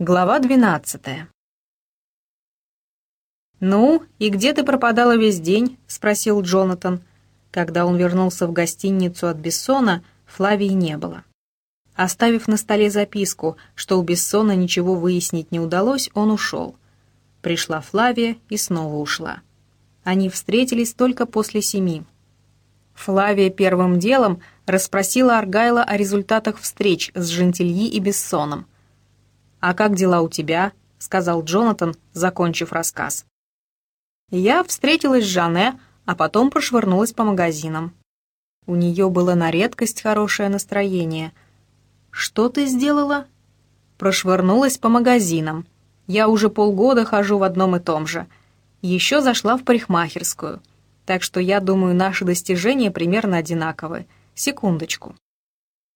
Глава двенадцатая. «Ну, и где ты пропадала весь день?» — спросил Джонатан. Когда он вернулся в гостиницу от Бессона, Флавии не было. Оставив на столе записку, что у Бессона ничего выяснить не удалось, он ушел. Пришла Флавия и снова ушла. Они встретились только после семи. Флавия первым делом расспросила Аргайла о результатах встреч с Жентильи и Бессоном — «А как дела у тебя?» — сказал Джонатан, закончив рассказ. Я встретилась с Жанне, а потом прошвырнулась по магазинам. У нее было на редкость хорошее настроение. «Что ты сделала?» Прошвырнулась по магазинам. Я уже полгода хожу в одном и том же. Еще зашла в парикмахерскую. Так что я думаю, наши достижения примерно одинаковы. Секундочку.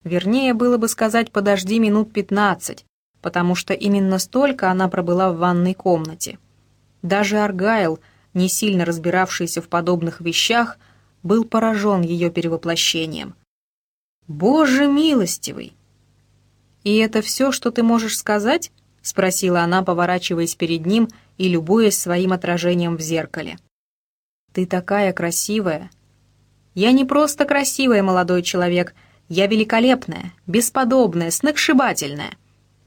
Вернее, было бы сказать «подожди минут пятнадцать», потому что именно столько она пробыла в ванной комнате. Даже Аргайл, не сильно разбиравшийся в подобных вещах, был поражен ее перевоплощением. «Боже милостивый!» «И это все, что ты можешь сказать?» — спросила она, поворачиваясь перед ним и любуясь своим отражением в зеркале. «Ты такая красивая!» «Я не просто красивая, молодой человек, я великолепная, бесподобная, сногсшибательная.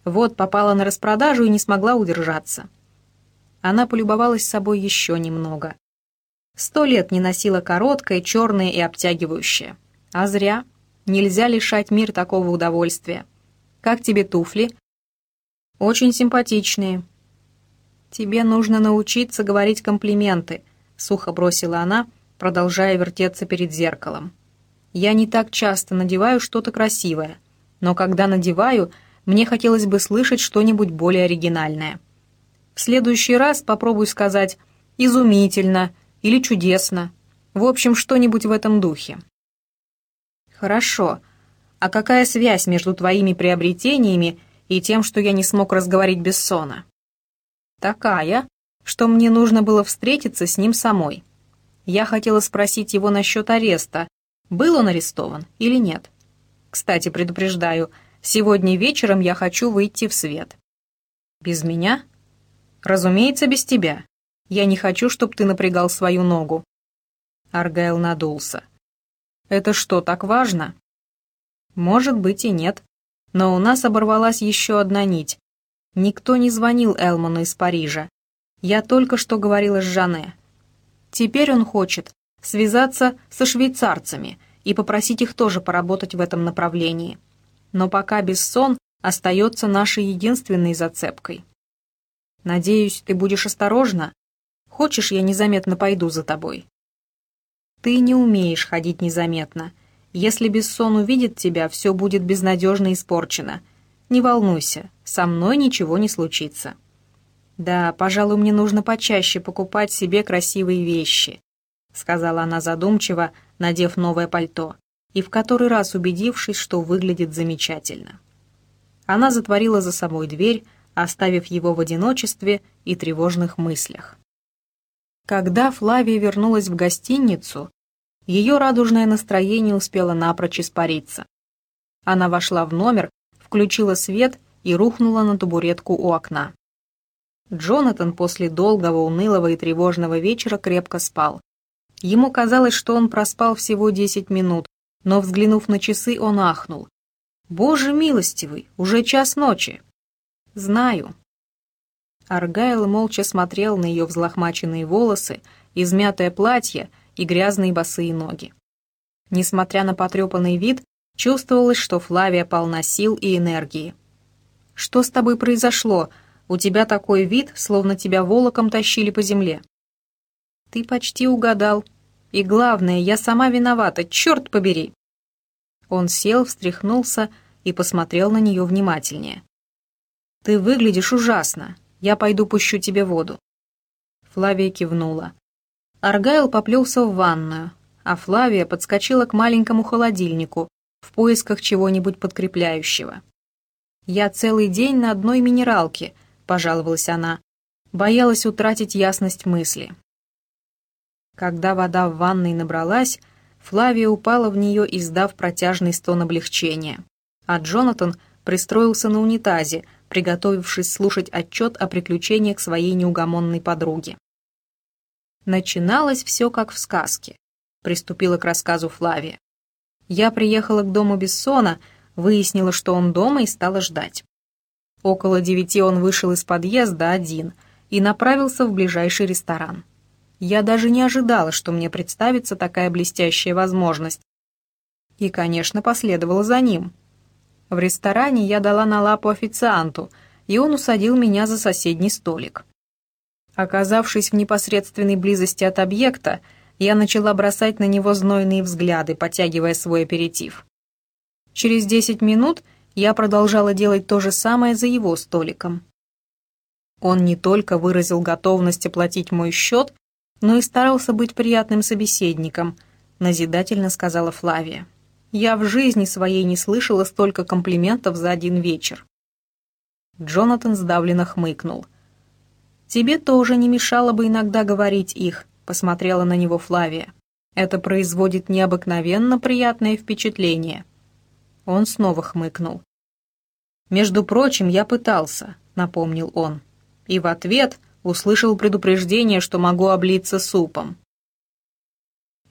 Вот попала на распродажу и не смогла удержаться. Она полюбовалась собой еще немного. Сто лет не носила короткое, черное и обтягивающее. А зря. Нельзя лишать мир такого удовольствия. Как тебе туфли? Очень симпатичные. Тебе нужно научиться говорить комплименты, сухо бросила она, продолжая вертеться перед зеркалом. Я не так часто надеваю что-то красивое, но когда надеваю, мне хотелось бы слышать что-нибудь более оригинальное. В следующий раз попробуй сказать «изумительно» или «чудесно». В общем, что-нибудь в этом духе. Хорошо. А какая связь между твоими приобретениями и тем, что я не смог разговорить без сона? Такая, что мне нужно было встретиться с ним самой. Я хотела спросить его насчет ареста, был он арестован или нет. Кстати, предупреждаю, Сегодня вечером я хочу выйти в свет. Без меня? Разумеется, без тебя. Я не хочу, чтобы ты напрягал свою ногу. Аргайл надулся. Это что, так важно? Может быть и нет. Но у нас оборвалась еще одна нить. Никто не звонил Элману из Парижа. Я только что говорила с Жанне. Теперь он хочет связаться со швейцарцами и попросить их тоже поработать в этом направлении но пока Бессон остается нашей единственной зацепкой. Надеюсь, ты будешь осторожна? Хочешь, я незаметно пойду за тобой? Ты не умеешь ходить незаметно. Если Бессон увидит тебя, все будет безнадежно испорчено. Не волнуйся, со мной ничего не случится. Да, пожалуй, мне нужно почаще покупать себе красивые вещи, сказала она задумчиво, надев новое пальто и в который раз убедившись, что выглядит замечательно. Она затворила за собой дверь, оставив его в одиночестве и тревожных мыслях. Когда Флавия вернулась в гостиницу, ее радужное настроение успело напрочь испариться. Она вошла в номер, включила свет и рухнула на табуретку у окна. Джонатан после долгого, унылого и тревожного вечера крепко спал. Ему казалось, что он проспал всего десять минут, но, взглянув на часы, он ахнул. «Боже милостивый, уже час ночи!» «Знаю». Аргайл молча смотрел на ее взлохмаченные волосы, измятое платье и грязные босые ноги. Несмотря на потрепанный вид, чувствовалось, что Флавия полна сил и энергии. «Что с тобой произошло? У тебя такой вид, словно тебя волоком тащили по земле». «Ты почти угадал», и главное, я сама виновата, черт побери!» Он сел, встряхнулся и посмотрел на нее внимательнее. «Ты выглядишь ужасно. Я пойду пущу тебе воду». Флавия кивнула. Аргайл поплелся в ванную, а Флавия подскочила к маленькому холодильнику в поисках чего-нибудь подкрепляющего. «Я целый день на одной минералке», — пожаловалась она. Боялась утратить ясность мысли. Когда вода в ванной набралась, Флавия упала в нее, издав протяжный стон облегчения. А Джонатан пристроился на унитазе, приготовившись слушать отчет о приключениях своей неугомонной подруги. Начиналось все как в сказке. Приступила к рассказу Флавия. Я приехала к дому Бессона, выяснила, что он дома и стала ждать. Около девяти он вышел из подъезда один и направился в ближайший ресторан. Я даже не ожидала, что мне представится такая блестящая возможность. И, конечно, последовала за ним. В ресторане я дала на лапу официанту, и он усадил меня за соседний столик. Оказавшись в непосредственной близости от объекта, я начала бросать на него знойные взгляды, потягивая свой аперитив. Через десять минут я продолжала делать то же самое за его столиком. Он не только выразил готовность оплатить мой счет, но и старался быть приятным собеседником, назидательно сказала Флавия. Я в жизни своей не слышала столько комплиментов за один вечер. Джонатан сдавленно хмыкнул. «Тебе тоже не мешало бы иногда говорить их», — посмотрела на него Флавия. «Это производит необыкновенно приятное впечатление». Он снова хмыкнул. «Между прочим, я пытался», — напомнил он. И в ответ услышал предупреждение, что могу облиться супом.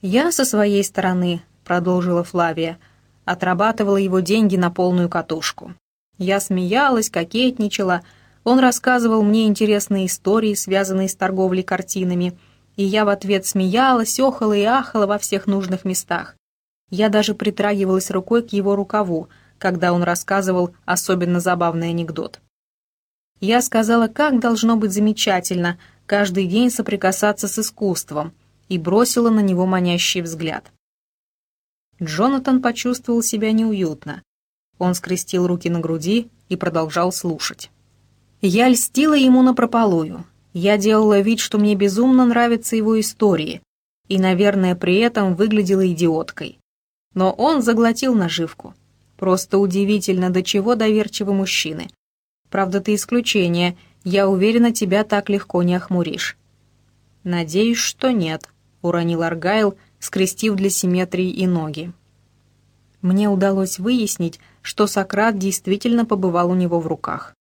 Я со своей стороны, продолжила Флавия, отрабатывала его деньги на полную катушку. Я смеялась, кокетничала, он рассказывал мне интересные истории, связанные с торговлей картинами, и я в ответ смеялась, охала и ахала во всех нужных местах. Я даже притрагивалась рукой к его рукаву, когда он рассказывал особенно забавный анекдот. Я сказала, как должно быть замечательно каждый день соприкасаться с искусством, и бросила на него манящий взгляд. Джонатан почувствовал себя неуютно. Он скрестил руки на груди и продолжал слушать. Я льстила ему напропалую. Я делала вид, что мне безумно нравятся его истории, и, наверное, при этом выглядела идиоткой. Но он заглотил наживку. Просто удивительно, до чего доверчивы мужчины. Правда, ты исключение. Я уверена, тебя так легко не охмуришь». «Надеюсь, что нет», — уронил Аргайл, скрестив для симметрии и ноги. Мне удалось выяснить, что Сократ действительно побывал у него в руках.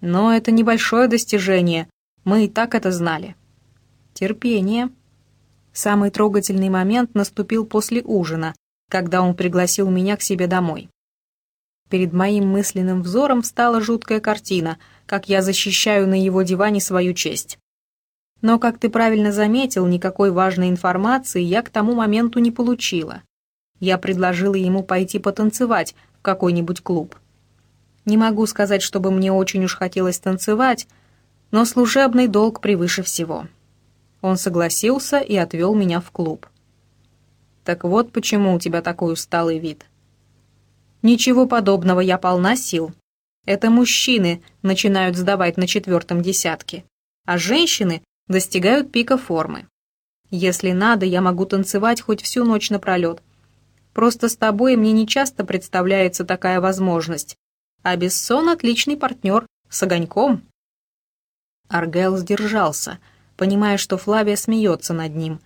Но это небольшое достижение, мы и так это знали. Терпение. Самый трогательный момент наступил после ужина, когда он пригласил меня к себе домой. Перед моим мысленным взором встала жуткая картина, как я защищаю на его диване свою честь. Но, как ты правильно заметил, никакой важной информации я к тому моменту не получила. Я предложила ему пойти потанцевать в какой-нибудь клуб. Не могу сказать, чтобы мне очень уж хотелось танцевать, но служебный долг превыше всего. Он согласился и отвел меня в клуб. «Так вот почему у тебя такой усталый вид», Ничего подобного, я полна сил. Это мужчины начинают сдавать на четвертом десятке, а женщины достигают пика формы. Если надо, я могу танцевать хоть всю ночь напролет. Просто с тобой мне не часто представляется такая возможность. А Бессон отличный партнер, с огоньком. Аргел сдержался, понимая, что Флавия смеется над ним.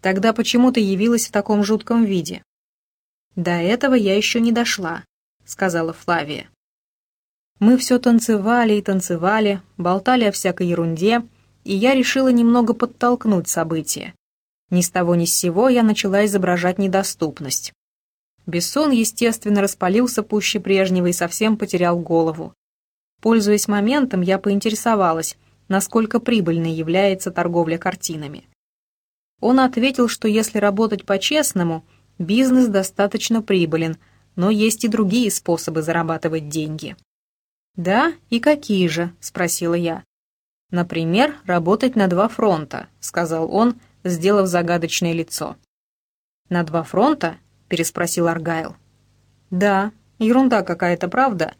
Тогда почему ты явилась в таком жутком виде? «До этого я еще не дошла», — сказала Флавия. Мы все танцевали и танцевали, болтали о всякой ерунде, и я решила немного подтолкнуть события. Ни с того ни с сего я начала изображать недоступность. Бессон, естественно, распалился пуще прежнего и совсем потерял голову. Пользуясь моментом, я поинтересовалась, насколько прибыльной является торговля картинами. Он ответил, что если работать по-честному — Бизнес достаточно прибылен, но есть и другие способы зарабатывать деньги. «Да, и какие же?» — спросила я. «Например, работать на два фронта», — сказал он, сделав загадочное лицо. «На два фронта?» — переспросил Аргайл. «Да, ерунда какая-то, правда?»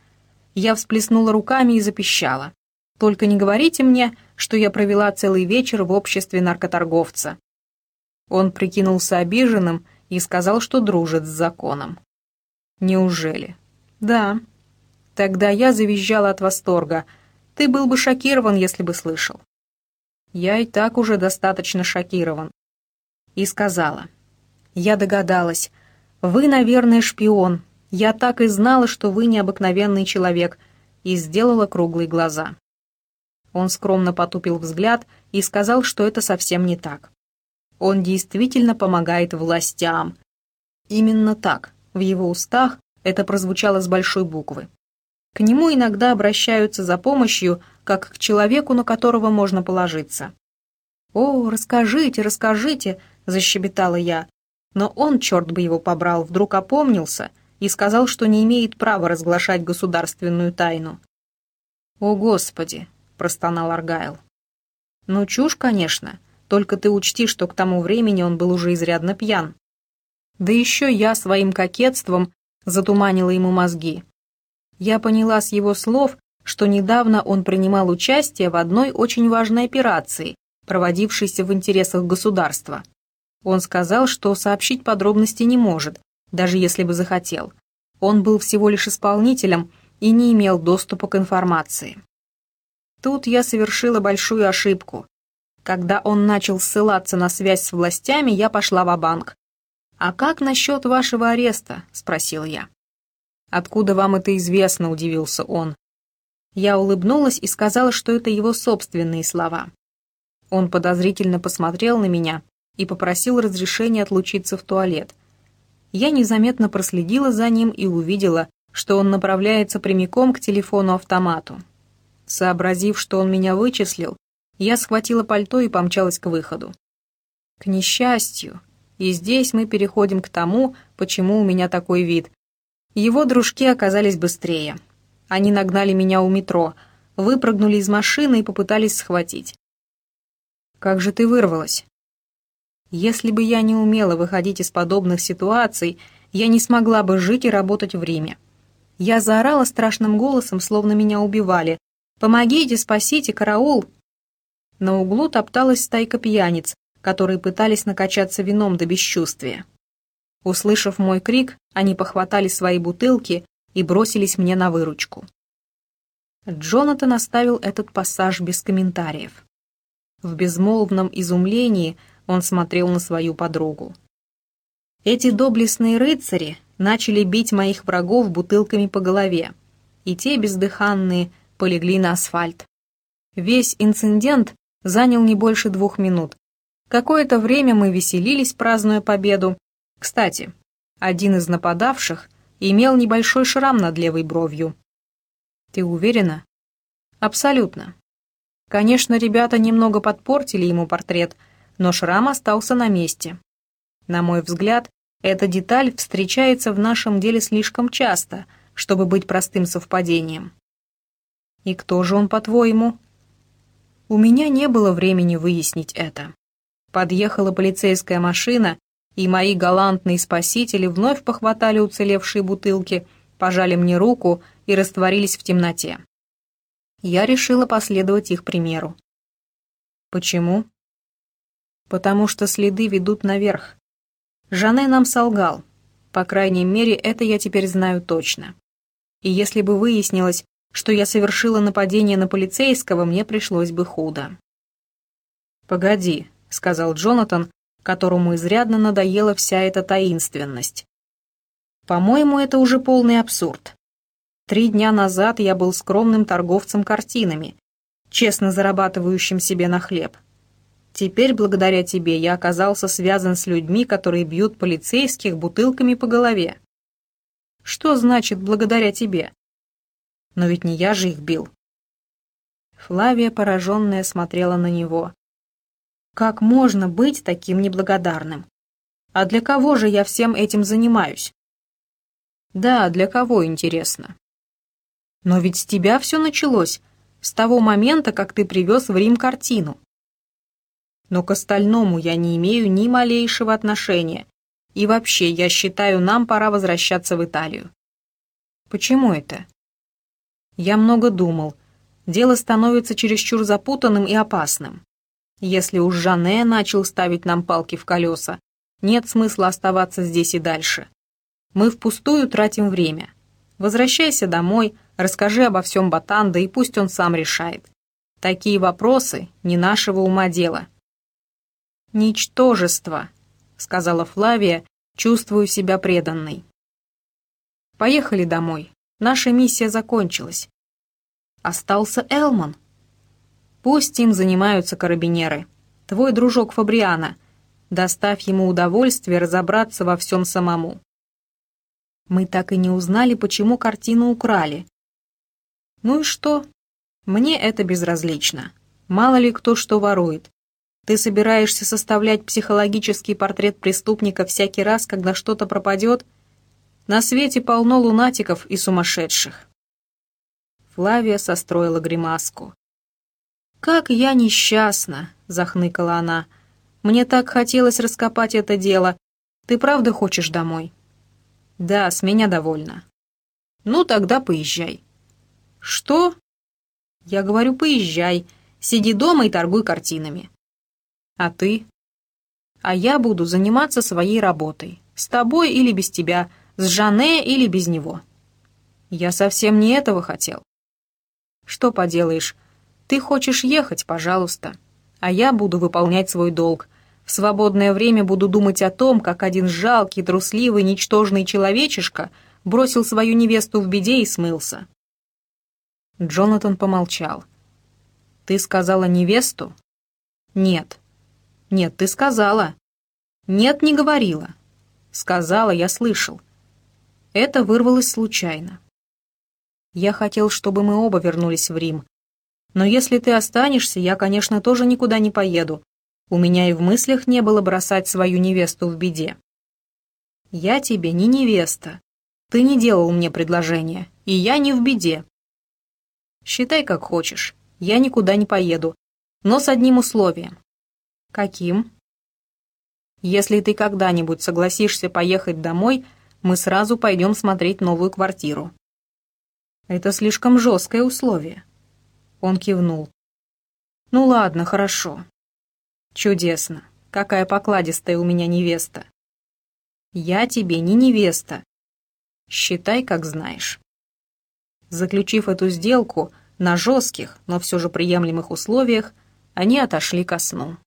Я всплеснула руками и запищала. «Только не говорите мне, что я провела целый вечер в обществе наркоторговца». Он прикинулся обиженным и сказал, что дружит с законом. Неужели? Да. Тогда я завизжала от восторга. Ты был бы шокирован, если бы слышал. Я и так уже достаточно шокирован. И сказала. Я догадалась. Вы, наверное, шпион. Я так и знала, что вы необыкновенный человек, и сделала круглые глаза. Он скромно потупил взгляд и сказал, что это совсем не так. Он действительно помогает властям. Именно так, в его устах это прозвучало с большой буквы. К нему иногда обращаются за помощью, как к человеку, на которого можно положиться. «О, расскажите, расскажите!» — защебетала я. Но он, черт бы его побрал, вдруг опомнился и сказал, что не имеет права разглашать государственную тайну. «О, Господи!» — простонал Аргайл. «Ну, чушь, конечно, только ты учти, что к тому времени он был уже изрядно пьян. Да еще я своим кокетством затуманила ему мозги. Я поняла с его слов, что недавно он принимал участие в одной очень важной операции, проводившейся в интересах государства. Он сказал, что сообщить подробности не может, даже если бы захотел. Он был всего лишь исполнителем и не имел доступа к информации. Тут я совершила большую ошибку. Когда он начал ссылаться на связь с властями, я пошла в банк «А как насчет вашего ареста?» — спросил я. «Откуда вам это известно?» — удивился он. Я улыбнулась и сказала, что это его собственные слова. Он подозрительно посмотрел на меня и попросил разрешения отлучиться в туалет. Я незаметно проследила за ним и увидела, что он направляется прямиком к телефону-автомату. Сообразив, что он меня вычислил, я схватила пальто и помчалась к выходу. К несчастью, и здесь мы переходим к тому, почему у меня такой вид. Его дружки оказались быстрее. Они нагнали меня у метро, выпрыгнули из машины и попытались схватить. «Как же ты вырвалась?» «Если бы я не умела выходить из подобных ситуаций, я не смогла бы жить и работать в Риме. Я заорала страшным голосом, словно меня убивали. «Помогите, спасите, караул!» На углу топталась стайка пьяниц, которые пытались накачаться вином до бесчувствия. Услышав мой крик, они похватали свои бутылки и бросились мне на выручку. Джонатан оставил этот пассаж без комментариев. В безмолвном изумлении он смотрел на свою подругу. Эти доблестные рыцари начали бить моих врагов бутылками по голове, и те бездыханные полегли на асфальт. Весь инцидент занял не больше двух минут, Какое-то время мы веселились, празднуя победу. Кстати, один из нападавших имел небольшой шрам над левой бровью. Ты уверена? Абсолютно. Конечно, ребята немного подпортили ему портрет, но шрам остался на месте. На мой взгляд, эта деталь встречается в нашем деле слишком часто, чтобы быть простым совпадением. И кто же он, по-твоему? У меня не было времени выяснить это. Подъехала полицейская машина, и мои галантные спасители вновь похватали уцелевшие бутылки, пожали мне руку и растворились в темноте. Я решила последовать их примеру. Почему? Потому что следы ведут наверх. Жане нам солгал. По крайней мере, это я теперь знаю точно. И если бы выяснилось, что я совершила нападение на полицейского, мне пришлось бы худо. «Погоди», — сказал Джонатан, которому изрядно надоела вся эта таинственность. «По-моему, это уже полный абсурд. Три дня назад я был скромным торговцем картинами, честно зарабатывающим себе на хлеб. Теперь, благодаря тебе, я оказался связан с людьми, которые бьют полицейских бутылками по голове. Что значит «благодаря тебе»? Но ведь не я же их бил». Флавия, пораженная, смотрела на него. Как можно быть таким неблагодарным? А для кого же я всем этим занимаюсь? Да, для кого, интересно. Но ведь с тебя все началось, с того момента, как ты привез в Рим картину. Но к остальному я не имею ни малейшего отношения. И вообще, я считаю, нам пора возвращаться в Италию. Почему это? Я много думал. Дело становится чересчур запутанным и опасным. Если уж Жанне начал ставить нам палки в колеса, нет смысла оставаться здесь и дальше. Мы впустую тратим время. Возвращайся домой, расскажи обо всем Батанда, и пусть он сам решает. Такие вопросы не нашего ума дело. «Ничтожество», — сказала Флавия, чувствую себя преданной. Поехали домой. Наша миссия закончилась. Остался Элман. Пусть им занимаются карабинеры. Твой дружок Фабриана. Доставь ему удовольствие разобраться во всем самому. Мы так и не узнали, почему картину украли. Ну и что? Мне это безразлично. Мало ли кто что ворует. Ты собираешься составлять психологический портрет преступника всякий раз, когда что-то пропадет? На свете полно лунатиков и сумасшедших. Флавия состроила гримаску. «Как я несчастна!» — захныкала она. «Мне так хотелось раскопать это дело. Ты правда хочешь домой?» «Да, с меня довольно». «Ну, тогда поезжай». «Что?» «Я говорю, поезжай. Сиди дома и торгуй картинами». А ты? А я буду заниматься своей работой. С тобой или без тебя, с Жане или без него. Я совсем не этого хотел. Что поделаешь, ты хочешь ехать, пожалуйста. А я буду выполнять свой долг. В свободное время буду думать о том, как один жалкий, трусливый, ничтожный человечишка бросил свою невесту в беде и смылся. Джонатан помолчал. «Ты сказала невесту?» «Нет. «Нет, ты сказала». «Нет, не говорила». «Сказала, я слышал». Это вырвалось случайно. Я хотел, чтобы мы оба вернулись в Рим. Но если ты останешься, я, конечно, тоже никуда не поеду. У меня и в мыслях не было бросать свою невесту в беде. Я тебе не невеста. Ты не делал мне предложение, и я не в беде. Считай, как хочешь. Я никуда не поеду. Но с одним условием. «Каким?» «Если ты когда-нибудь согласишься поехать домой, мы сразу пойдем смотреть новую квартиру». «Это слишком жесткое условие». Он кивнул. «Ну ладно, хорошо». «Чудесно. Какая покладистая у меня невеста». «Я тебе не невеста. Считай, как знаешь». Заключив эту сделку на жестких, но все же приемлемых условиях, они отошли ко сну.